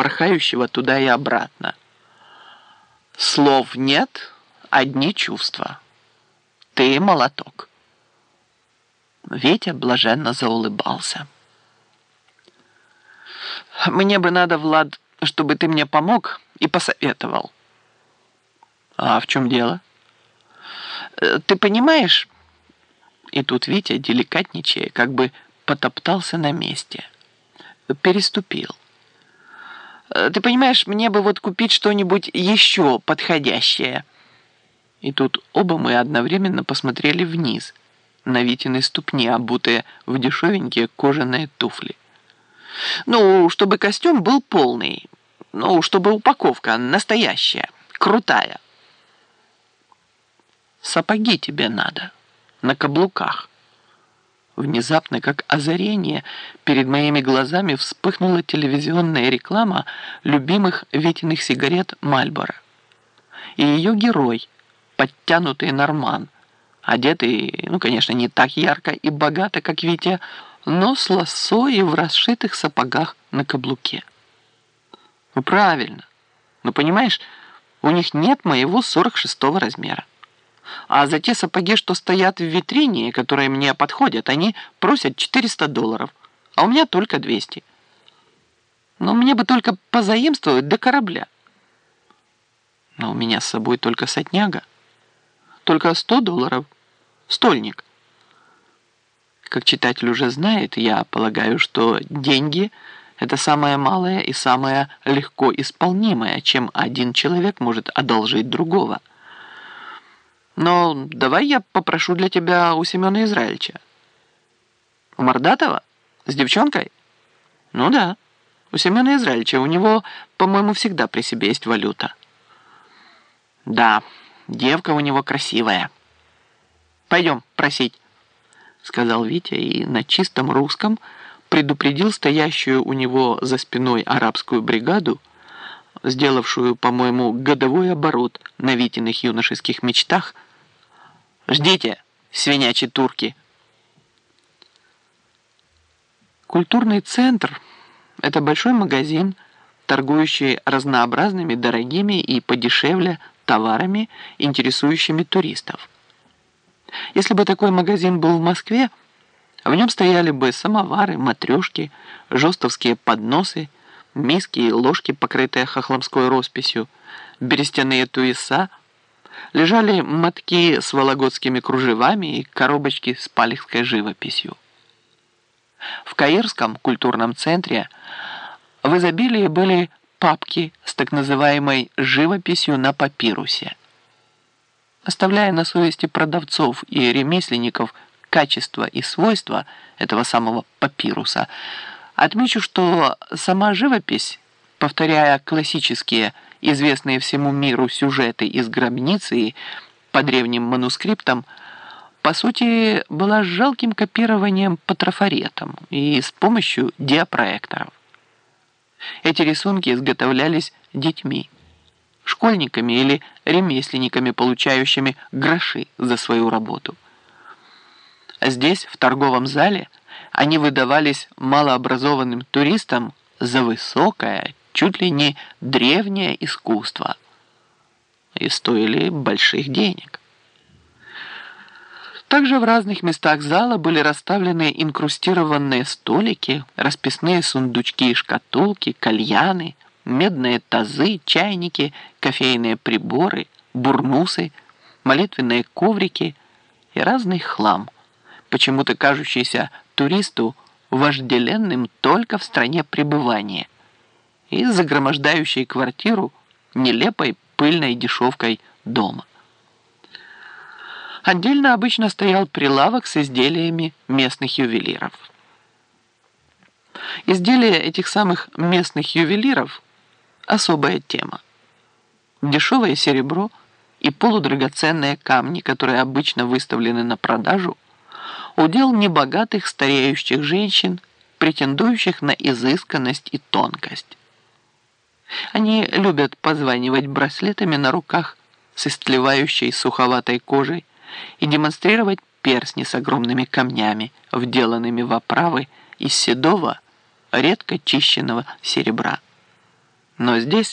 порхающего туда и обратно. Слов нет, одни чувства. Ты молоток. Ветя блаженно заулыбался. Мне бы надо, Влад, чтобы ты мне помог и посоветовал. А в чем дело? Э, ты понимаешь? И тут Витя, деликатничая, как бы потоптался на месте. Переступил. Э, ты понимаешь, мне бы вот купить что-нибудь еще подходящее. И тут оба мы одновременно посмотрели вниз, на Витиной ступни, обутые в дешевенькие кожаные туфли. Ну, чтобы костюм был полный. Ну, чтобы упаковка настоящая, крутая. Сапоги тебе надо, на каблуках. Внезапно, как озарение, перед моими глазами вспыхнула телевизионная реклама любимых Витиных сигарет «Мальборо». И ее герой, подтянутый норман, одетый, ну, конечно, не так ярко и богато, как Витя, но с лассо в расшитых сапогах на каблуке. Ну, правильно. Ну, понимаешь, у них нет моего 46 размера. А за те сапоги, что стоят в витрине, которые мне подходят, они просят 400 долларов, а у меня только 200. Но мне бы только позаимствовать до корабля. Но у меня с собой только сотняга. Только 100 долларов. Стольник. Как читатель уже знает, я полагаю, что деньги – это самое малое и самое легко исполнимое, чем один человек может одолжить другого. Но давай я попрошу для тебя у Семена Израильча. У Мордатова? С девчонкой? Ну да, у Семена Израильча. У него, по-моему, всегда при себе есть валюта. Да, девка у него красивая. Пойдем просить. — сказал Витя и на чистом русском предупредил стоящую у него за спиной арабскую бригаду, сделавшую, по-моему, годовой оборот на Витиных юношеских мечтах. «Ждите, свинячьи турки!» Культурный центр – это большой магазин, торгующий разнообразными дорогими и подешевле товарами, интересующими туристов. Если бы такой магазин был в Москве, в нем стояли бы самовары, матрешки, жестовские подносы, миски и ложки, покрытые хохломской росписью, берестяные туеса, лежали мотки с вологодскими кружевами и коробочки с палехской живописью. В Каирском культурном центре в изобилии были папки с так называемой живописью на папирусе оставляя на совести продавцов и ремесленников качество и свойства этого самого папируса, отмечу, что сама живопись, повторяя классические, известные всему миру сюжеты из гробницы по древним манускриптам, по сути, была жалким копированием по трафаретам и с помощью диапроекторов. Эти рисунки изготовлялись детьми школьниками или ремесленниками, получающими гроши за свою работу. Здесь, в торговом зале, они выдавались малообразованным туристам за высокое, чуть ли не древнее искусство и стоили больших денег. Также в разных местах зала были расставлены инкрустированные столики, расписные сундучки и шкатулки, кальяны – медные тазы, чайники, кофейные приборы, бурнусы, молитвенные коврики и разный хлам, почему-то кажущийся туристу вожделенным только в стране пребывания и загромождающий квартиру нелепой пыльной дешевкой дома. Отдельно обычно стоял прилавок с изделиями местных ювелиров. Изделия этих самых местных ювелиров – особая тема. Дешевое серебро и полудрагоценные камни, которые обычно выставлены на продажу, удел небогатых стареющих женщин, претендующих на изысканность и тонкость. Они любят позванивать браслетами на руках с истлевающей суховатой кожей и демонстрировать перстни с огромными камнями, вделанными в оправы из седого, редко чищенного серебра. Но здесь